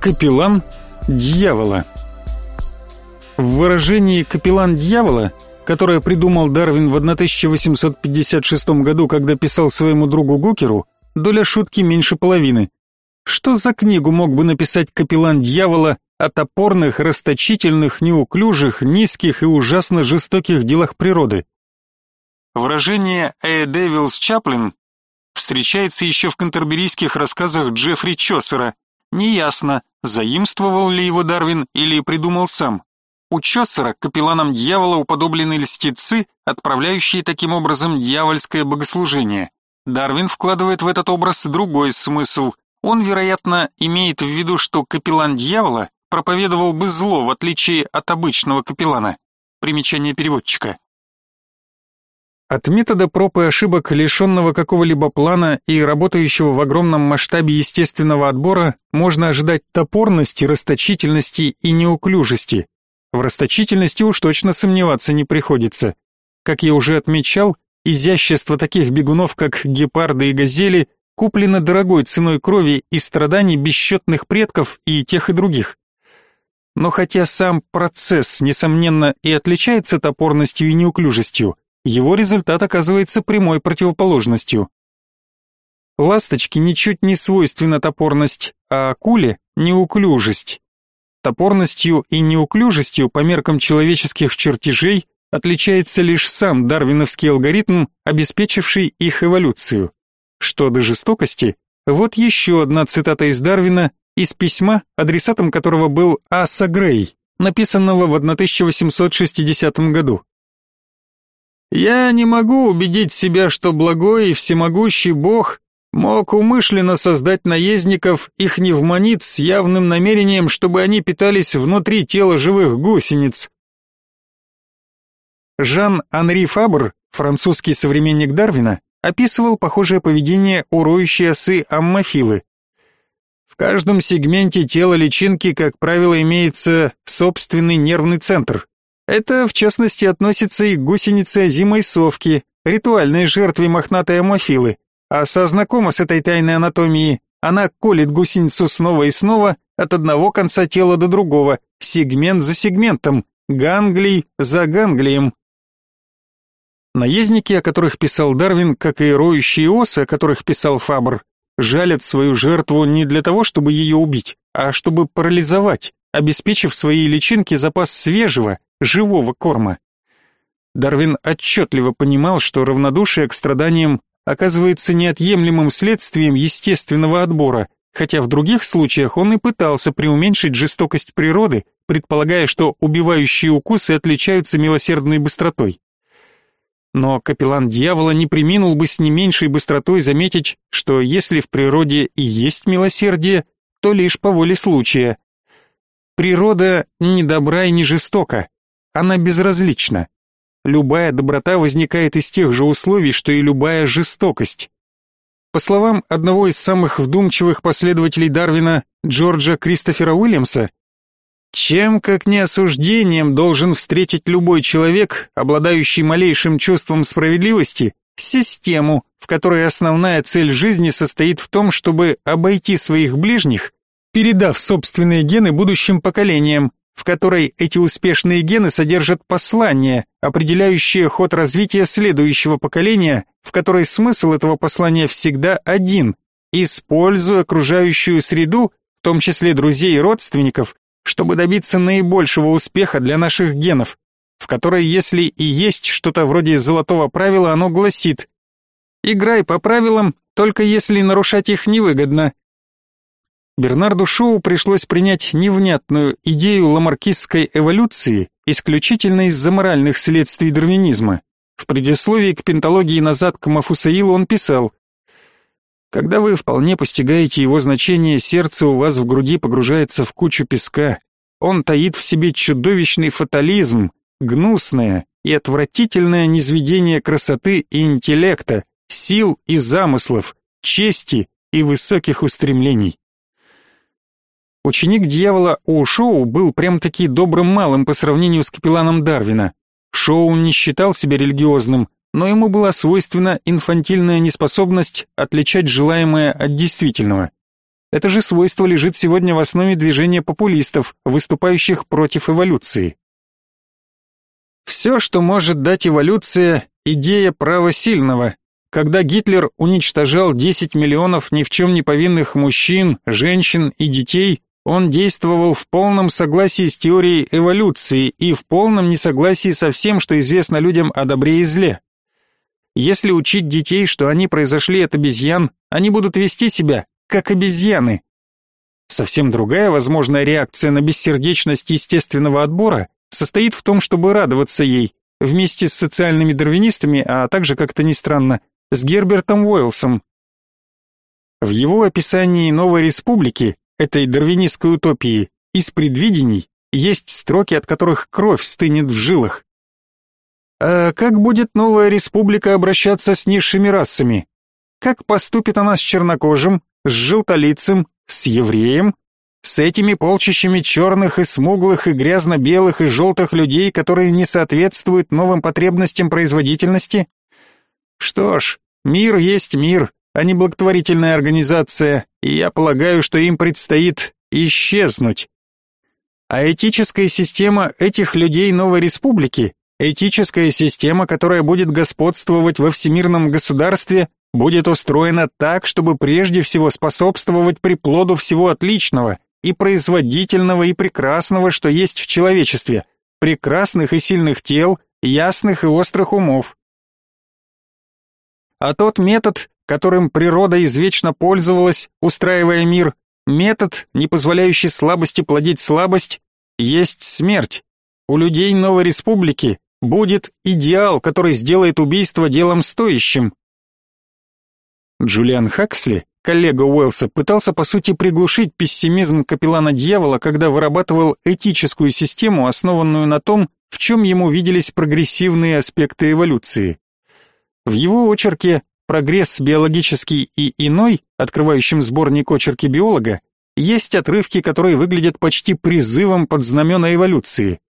Капеллан дьявола. В выражении «капеллан дьявола», которое придумал Дарвин в 1856 году, когда писал своему другу Гукеру, доля шутки меньше половины. Что за книгу мог бы написать капеллан дьявола о топорных, расточительных, неуклюжих, низких и ужасно жестоких делах природы? Выражение «A Devil's Chaplain» встречается еще в кантерберийских рассказах Джеффри Чосера. Неясно, заимствовал ли его Дарвин или придумал сам. У Чосера капелланам дьявола уподоблены льстецы, отправляющие таким образом дьявольское богослужение. Дарвин вкладывает в этот образ другой смысл. Он, вероятно, имеет в виду, что капеллан дьявола проповедовал бы зло, в отличие от обычного капеллана. Примечание переводчика. От метода проб и ошибок, лишенного какого-либо плана и работающего в огромном масштабе естественного отбора, можно ожидать топорности, расточительности и неуклюжести. В расточительности уж точно сомневаться не приходится. Как я уже отмечал, изящество таких бегунов, как гепарды и газели, куплено дорогой ценой крови и страданий бесчетных предков и тех и других. Но хотя сам процесс, несомненно, и отличается топорностью и неуклюжестью, его результат оказывается прямой противоположностью. Ласточке ничуть не свойственна топорность, а акуле – неуклюжесть. Топорностью и неуклюжестью по меркам человеческих чертежей отличается лишь сам дарвиновский алгоритм, обеспечивший их эволюцию. Что до жестокости, вот еще одна цитата из Дарвина из письма, адресатом которого был Аса Грей, написанного в 1860 году. Я не могу убедить себя, что благой и всемогущий Бог мог умышленно создать наездников их невмонит с явным намерением, чтобы они питались внутри тела живых гусениц. Жан-Анри Фабр, французский современник Дарвина, описывал похожее поведение у роющей осы аммофилы. В каждом сегменте тела личинки, как правило, имеется собственный нервный центр. Это, в частности, относится и к гусенице озимой совки, ритуальной жертве мохнатой амофилы. А со знакома с этой тайной анатомией, она колет гусеницу снова и снова от одного конца тела до другого, сегмент за сегментом, ганглий за ганглием. Наездники, о которых писал Дарвин, как и роющие осы, о которых писал Фабр, жалят свою жертву не для того, чтобы ее убить, а чтобы парализовать, обеспечив своей личинке запас свежего, живого корма. Дарвин отчетливо понимал, что равнодушие к страданиям оказывается неотъемлемым следствием естественного отбора, хотя в других случаях он и пытался преуменьшить жестокость природы, предполагая, что убивающие укусы отличаются милосердной быстротой. Но капеллан дьявола не приминул бы с не меньшей быстротой заметить, что если в природе и есть милосердие, то лишь по воле случая. Природа не добра и не жестока, она безразлична. Любая доброта возникает из тех же условий, что и любая жестокость. По словам одного из самых вдумчивых последователей Дарвина, Джорджа Кристофера Уильямса, чем, как не осуждением, должен встретить любой человек, обладающий малейшим чувством справедливости, систему, в которой основная цель жизни состоит в том, чтобы обойти своих ближних, передав собственные гены будущим поколениям, в которой эти успешные гены содержат послание, определяющее ход развития следующего поколения, в которой смысл этого послания всегда один – используя окружающую среду, в том числе друзей и родственников, чтобы добиться наибольшего успеха для наших генов, в которой, если и есть что-то вроде золотого правила, оно гласит «Играй по правилам, только если нарушать их невыгодно, Бернарду Шоу пришлось принять невнятную идею ламаркистской эволюции исключительно из-за моральных следствий дарвинизма. В предисловии к пентологии «Назад к Мафусаилу» он писал «Когда вы вполне постигаете его значение, сердце у вас в груди погружается в кучу песка. Он таит в себе чудовищный фатализм, гнусное и отвратительное низведение красоты и интеллекта, сил и замыслов, чести и высоких устремлений. Ученик дьявола У Шоу был прям-таки добрым малым по сравнению с капелланом Дарвина. Шоу не считал себя религиозным, но ему была свойственна инфантильная неспособность отличать желаемое от действительного. Это же свойство лежит сегодня в основе движения популистов, выступающих против эволюции. Все, что может дать эволюция, идея права сильного. Когда Гитлер уничтожал 10 миллионов ни в чем не повинных мужчин, женщин и детей, он действовал в полном согласии с теорией эволюции и в полном несогласии со всем, что известно людям о добре и зле. Если учить детей, что они произошли от обезьян, они будут вести себя как обезьяны. Совсем другая возможная реакция на бессердечность естественного отбора состоит в том, чтобы радоваться ей, вместе с социальными дарвинистами, а также, как-то ни странно, с Гербертом Уэллсом. В его описании новой республики этой дарвинистской утопии из предвидений есть строки, от которых кровь стынет в жилах. А как будет новая республика обращаться с низшими расами? Как поступит она с чернокожим, с желтолицем, с евреем, с этими полчищами черных и смуглых и грязно-белых и желтых людей, которые не соответствуют новым потребностям производительности? Что ж, мир есть мир, а не благотворительная организация, и я полагаю, что им предстоит исчезнуть. А этическая система этих людей новой республики, этическая система, которая будет господствовать во всемирном государстве, будет устроена так, чтобы прежде всего способствовать приплоду всего отличного и производительного и прекрасного, что есть в человечестве, прекрасных и сильных тел, ясных и острых умов. А тот метод, которым природа извечно пользовалась, устраивая мир, метод, не позволяющий слабости плодить слабость, есть смерть. У людей новой республики будет идеал, который сделает убийство делом стоящим. Джулиан Хаксли, коллега Уэллса, пытался по сути приглушить пессимизм капеллана дьявола, когда вырабатывал этическую систему, основанную на том, в чем ему виделись прогрессивные аспекты эволюции. В его очерке «Прогресс биологический и иной», открывающем сборник очерки биолога, есть отрывки, которые выглядят почти призывом под знамена эволюции.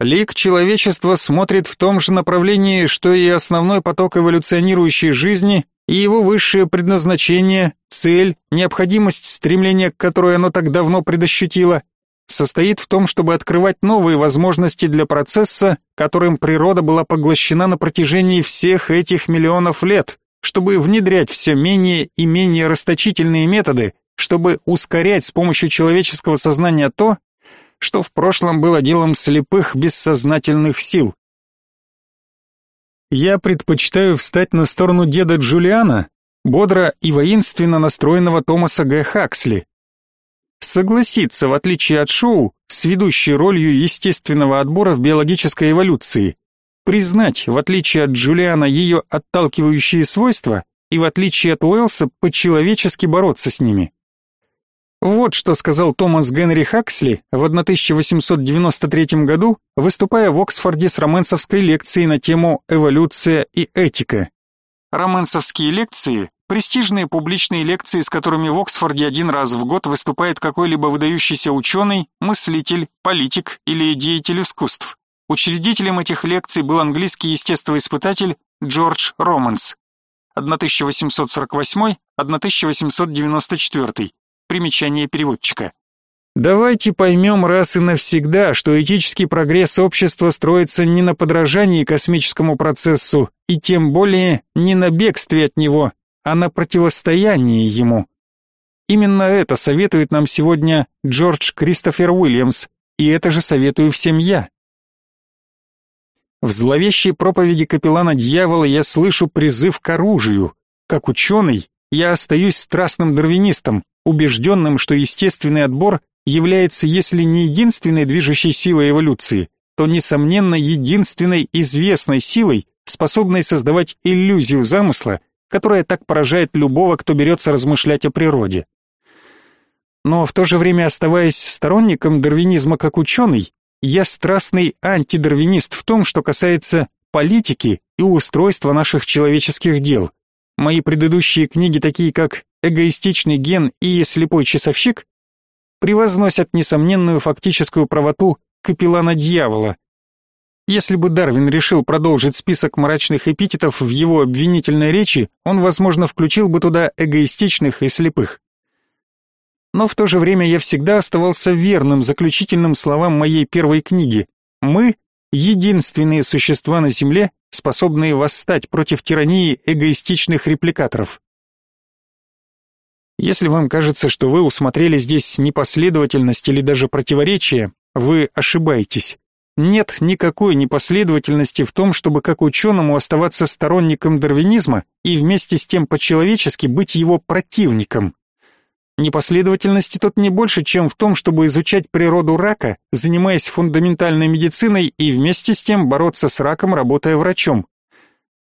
Лик человечества смотрит в том же направлении, что и основной поток эволюционирующей жизни, и его высшее предназначение, цель, необходимость стремления, к которой оно так давно предощутило, состоит в том, чтобы открывать новые возможности для процесса, которым природа была поглощена на протяжении всех этих миллионов лет, чтобы внедрять все менее и менее расточительные методы, чтобы ускорять с помощью человеческого сознания то, что в прошлом было делом слепых бессознательных сил. Я предпочитаю встать на сторону деда Джулиана, бодро и воинственно настроенного Томаса Г. Хаксли, согласиться, в отличие от шоу, с ведущей ролью естественного отбора в биологической эволюции, признать, в отличие от Джулиана, ее отталкивающие свойства и, в отличие от Уэллса, по-человечески бороться с ними. Вот что сказал Томас Генри Хаксли в 1893 году, выступая в Оксфорде с романсовской лекцией на тему «Эволюция и этика». Романсовские лекции Престижные публичные лекции, с которыми в Оксфорде один раз в год выступает какой-либо выдающийся ученый, мыслитель, политик или деятель искусств. Учредителем этих лекций был английский естествоиспытатель Джордж Романс. 1848-1894. Примечание переводчика. Давайте поймем раз и навсегда, что этический прогресс общества строится не на подражании космическому процессу и тем более не на бегстве от него, а на противостоянии ему. Именно это советует нам сегодня Джордж Кристофер Уильямс, и это же советую всем я. В зловещей проповеди капеллана дьявола я слышу призыв к оружию. Как ученый, я остаюсь страстным дарвинистом, убежденным, что естественный отбор является, если не единственной движущей силой эволюции, то, несомненно, единственной известной силой, способной создавать иллюзию замысла которая так поражает любого, кто берется размышлять о природе. Но в то же время, оставаясь сторонником дарвинизма как ученый, я страстный антидарвинист в том, что касается политики и устройства наших человеческих дел. Мои предыдущие книги, такие как «Эгоистичный ген» и «Слепой часовщик», превозносят несомненную фактическую правоту капеллана дьявола, если бы Дарвин решил продолжить список мрачных эпитетов в его обвинительной речи, он, возможно, включил бы туда эгоистичных и слепых. Но в то же время я всегда оставался верным заключительным словам моей первой книги. Мы — единственные существа на Земле, способные восстать против тирании эгоистичных репликаторов. Если вам кажется, что вы усмотрели здесь непоследовательность или даже противоречие, вы ошибаетесь. Нет никакой непоследовательности в том, чтобы как ученому оставаться сторонником дарвинизма и вместе с тем по-человечески быть его противником. Непоследовательности тут не больше, чем в том, чтобы изучать природу рака, занимаясь фундаментальной медициной и вместе с тем бороться с раком, работая врачом.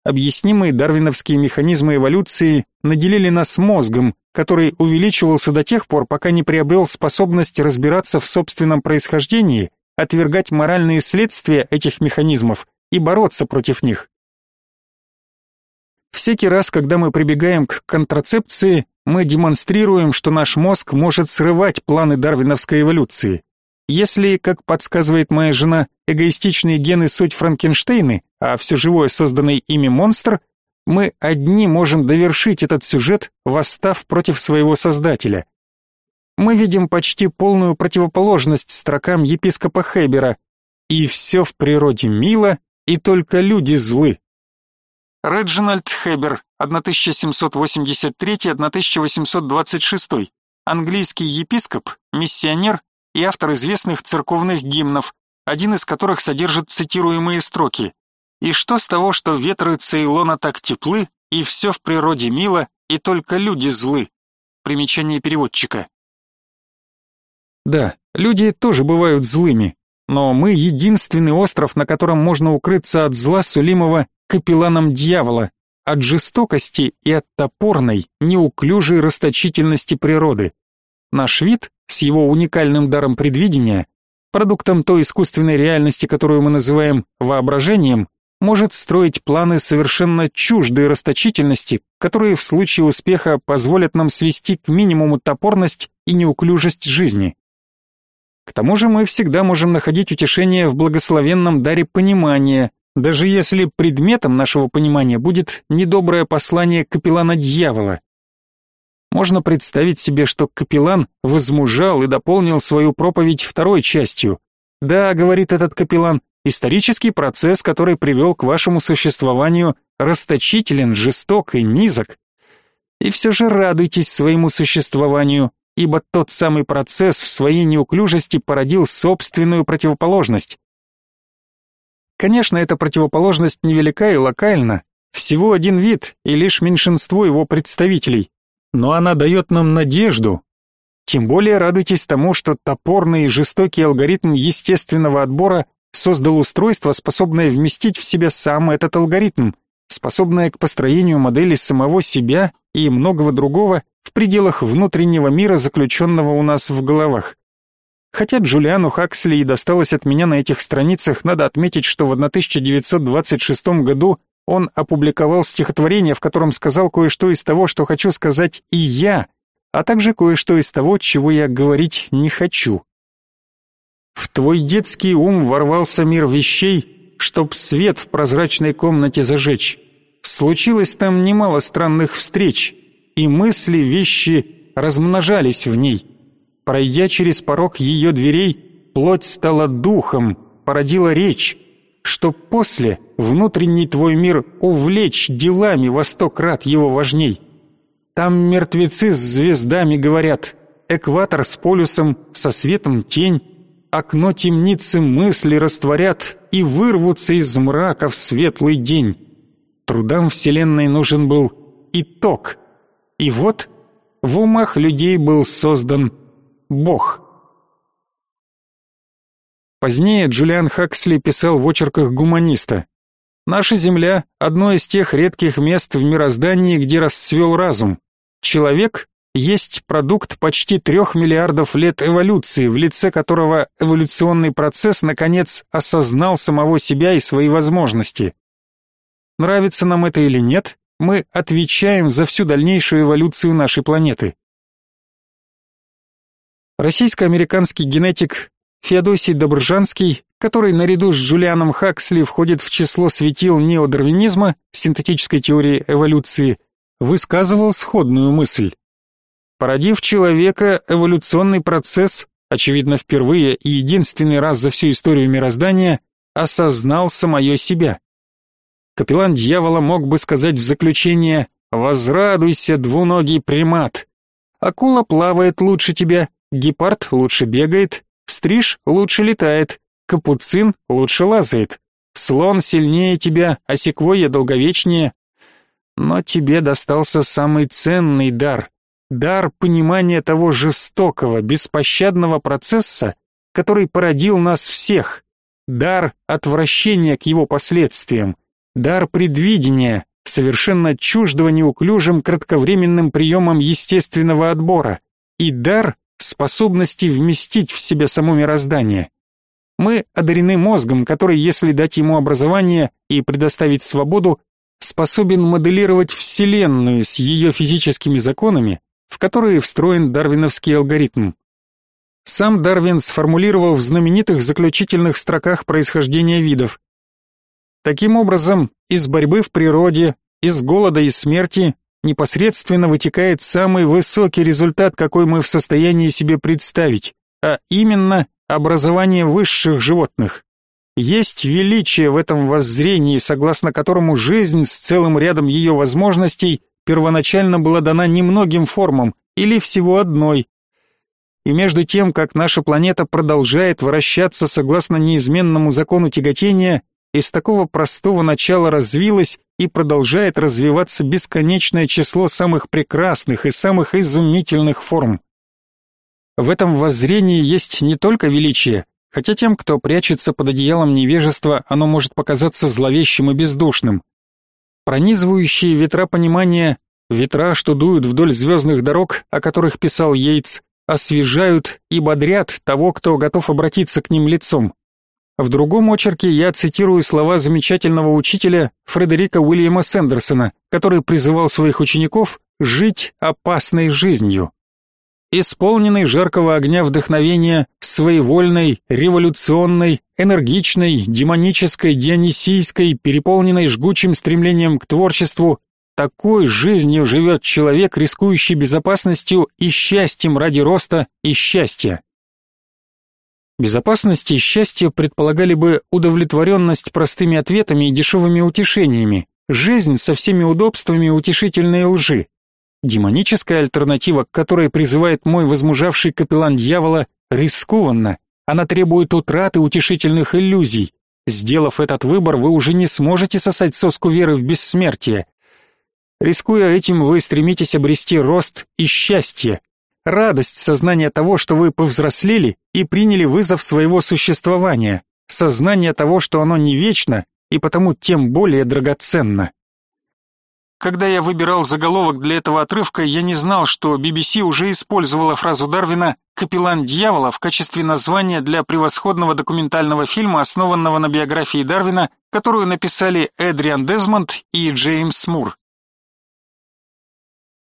Объяснимые дарвиновские механизмы эволюции наделили нас мозгом, который увеличивался до тех пор, пока не приобрел способность разбираться в собственном происхождении, отвергать моральные следствия этих механизмов и бороться против них. Всякий раз, когда мы прибегаем к контрацепции, мы демонстрируем, что наш мозг может срывать планы дарвиновской эволюции. Если, как подсказывает моя жена, эгоистичные гены суть Франкенштейны, а все живое созданный ими монстр, мы одни можем довершить этот сюжет, восстав против своего создателя. Мы видим почти полную противоположность строкам епископа Хебера. И все в природе мило, и только люди злы. Реджинальд Хебер, 1783-1826, английский епископ, миссионер и автор известных церковных гимнов, один из которых содержит цитируемые строки «И что с того, что ветры Цейлона так теплы, и все в природе мило, и только люди злы?» Примечание переводчика. Да, люди тоже бывают злыми, но мы единственный остров, на котором можно укрыться от зла сулимого капелланом дьявола, от жестокости и от топорной, неуклюжей расточительности природы. Наш вид с его уникальным даром предвидения, продуктом той искусственной реальности, которую мы называем воображением, может строить планы совершенно чуждой расточительности, которые в случае успеха позволят нам свести к минимуму топорность и неуклюжесть жизни. К тому же мы всегда можем находить утешение в благословенном даре понимания, даже если предметом нашего понимания будет недоброе послание капеллана дьявола. Можно представить себе, что капеллан возмужал и дополнил свою проповедь второй частью. Да, говорит этот капеллан, исторический процесс, который привел к вашему существованию, расточителен, жесток и низок. И все же радуйтесь своему существованию, ибо тот самый процесс в своей неуклюжести породил собственную противоположность. Конечно, эта противоположность невелика и локальна, всего один вид и лишь меньшинство его представителей, но она дает нам надежду. Тем более радуйтесь тому, что топорный и жестокий алгоритм естественного отбора создал устройство, способное вместить в себя сам этот алгоритм, способное к построению модели самого себя и многого другого в пределах внутреннего мира, заключенного у нас в головах. Хотя Джулиану Хаксли и досталось от меня на этих страницах, надо отметить, что в 1926 году он опубликовал стихотворение, в котором сказал кое-что из того, что хочу сказать и я, а также кое-что из того, чего я говорить не хочу. В твой детский ум ворвался мир вещей, чтоб свет в прозрачной комнате зажечь. Случилось там немало странных встреч, и мысли, вещи размножались в ней. Пройдя через порог ее дверей, плоть стала духом, породила речь, чтоб после внутренний твой мир увлечь делами во сто крат его важней. Там мертвецы с звездами говорят, экватор с полюсом, со светом тень, окно темницы мысли растворят и вырвутся из мрака в светлый день. Трудам Вселенной нужен был итог. И вот в умах людей был создан Бог. Позднее Джулиан Хаксли писал в очерках гуманиста. «Наша Земля – одно из тех редких мест в мироздании, где расцвел разум. Человек есть продукт почти трех миллиардов лет эволюции, в лице которого эволюционный процесс наконец осознал самого себя и свои возможности. Нравится нам это или нет, мы отвечаем за всю дальнейшую эволюцию нашей планеты. Российско-американский генетик Феодосий Добржанский, который наряду с Джулианом Хаксли входит в число светил неодарвинизма, синтетической теории эволюции, высказывал сходную мысль. Породив человека, эволюционный процесс, очевидно, впервые и единственный раз за всю историю мироздания, осознал самое себя. Капеллан дьявола мог бы сказать в заключение «Возрадуйся, двуногий примат». Акула плавает лучше тебя, гепард лучше бегает, стриж лучше летает, капуцин лучше лазает, слон сильнее тебя, а секвойя долговечнее. Но тебе достался самый ценный дар — дар понимания того жестокого, беспощадного процесса, который породил нас всех, дар отвращения к его последствиям, дар предвидения, совершенно чуждого неуклюжим кратковременным приемам естественного отбора, и дар способности вместить в себя само мироздание. Мы одарены мозгом, который, если дать ему образование и предоставить свободу, способен моделировать Вселенную с ее физическими законами, в которые встроен дарвиновский алгоритм. Сам Дарвин сформулировал в знаменитых заключительных строках происхождения видов. Таким образом, из борьбы в природе, из голода и смерти непосредственно вытекает самый высокий результат, какой мы в состоянии себе представить, а именно образование высших животных. Есть величие в этом воззрении, согласно которому жизнь с целым рядом ее возможностей первоначально была дана немногим формам или всего одной. И между тем, как наша планета продолжает вращаться согласно неизменному закону тяготения, из такого простого начала развилось и продолжает развиваться бесконечное число самых прекрасных и самых изумительных форм. В этом воззрении есть не только величие, хотя тем, кто прячется под одеялом невежества, оно может показаться зловещим и бездушным. Пронизывающие ветра понимания, ветра, что дуют вдоль звездных дорог, о которых писал Йейтс, освежают и бодрят того, кто готов обратиться к ним лицом. В другом очерке я цитирую слова замечательного учителя Фредерика Уильяма Сэндерсона, который призывал своих учеников жить опасной жизнью. Исполненный жаркого огня вдохновения, своевольной, революционной, энергичной, демонической, дионисийской, переполненной жгучим стремлением к творчеству, такой жизнью живет человек, рискующий безопасностью и счастьем ради роста и счастья. Безопасность и счастье предполагали бы удовлетворенность простыми ответами и дешевыми утешениями, жизнь со всеми удобствами утешительной лжи. Демоническая альтернатива, к которой призывает мой возмужавший капеллан дьявола, рискованна. Она требует утраты утешительных иллюзий. Сделав этот выбор, вы уже не сможете сосать соску веры в бессмертие. Рискуя этим, вы стремитесь обрести рост и счастье, радость сознания того, что вы повзрослели и приняли вызов своего существования, сознание того, что оно не вечно и потому тем более драгоценно. Когда я выбирал заголовок для этого отрывка, я не знал, что BBC уже использовала фразу Дарвина «Капеллан дьявола» в качестве названия для превосходного документального фильма, основанного на биографии Дарвина, которую написали Эдриан Дезмонд и Джеймс Мур.